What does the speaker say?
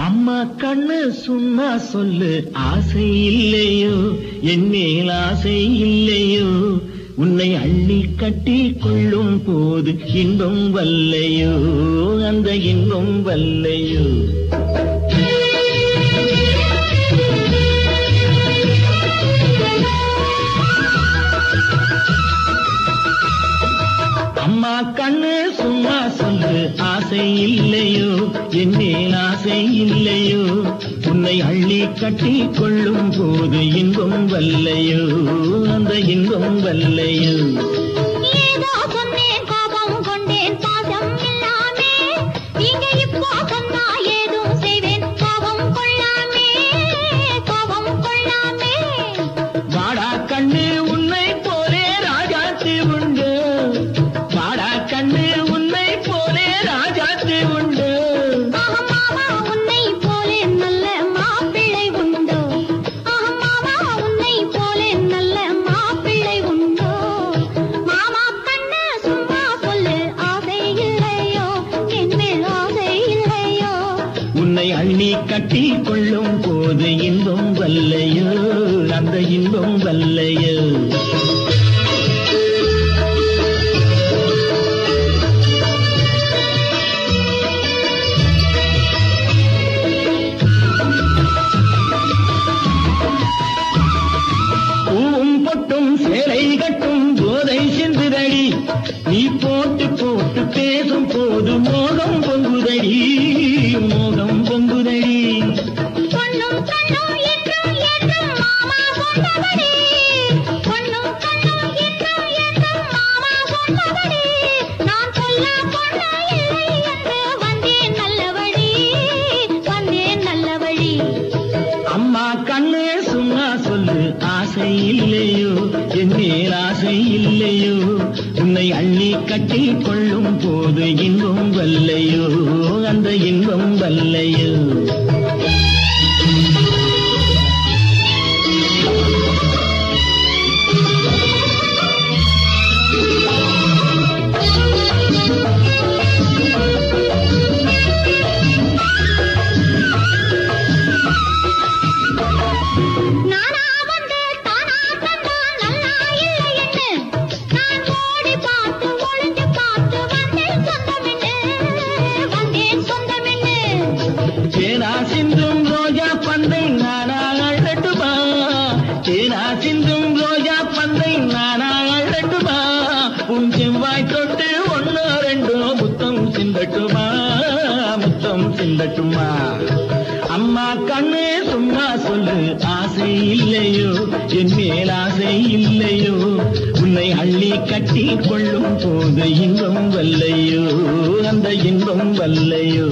அம்மா கண்ணு சும்மா சொல்லு ஆசை இல்லையோ? என் மேல் ஆசை இல்லையோ? உன்னை அள்ளி கட்டி கொள்ளும் போது இன்பம் வல்லையோ? அந்த இன்பம் வல்லையோ? அம்மா கண்ணு சும்மா சொல்லு. ஆசை இல்லையோ? என்னேன் ஆசை இல்லையோ? உன்னை அள்ளி கட்டி கொள்ளும் போது இன்பம் வல்லையோ? அந்த இன்பம் வல்லையோ? உன்னை அள்ளி கட்டி கொள்ளும் போது இன்பம் வல்லையோ? அந்த இன்பம் வல்லையோ? பூவும் பொட்டும் சேலை கட்டும் போதை சிந்துதடி நீ போ சும்மா சொல்லு ஆசை இல்லையோ? என் மேல் ஆசை இல்லையோ? உன்னை அள்ளி கட்டி கொள்ளும் போது இன்பம் வல்லையோ? அந்த இன்பம் வல்லையோ? சிந்தட்டுமா உன் செவ்வாய் தொட்டு ஒன்னோ ரெண்டோ முத்தம் சிந்தட்டுமா? முத்தம் சிந்தட்டுமா? அம்மா கண்ணு சும்மா சொல்லு ஆசை இல்லையோ? என் மேல் ஆசை இல்லையோ? உன்னை அள்ளி கட்டி கொள்ளும் போது இன்பம் வல்லையோ? அந்த இன்பம் வல்லையோ?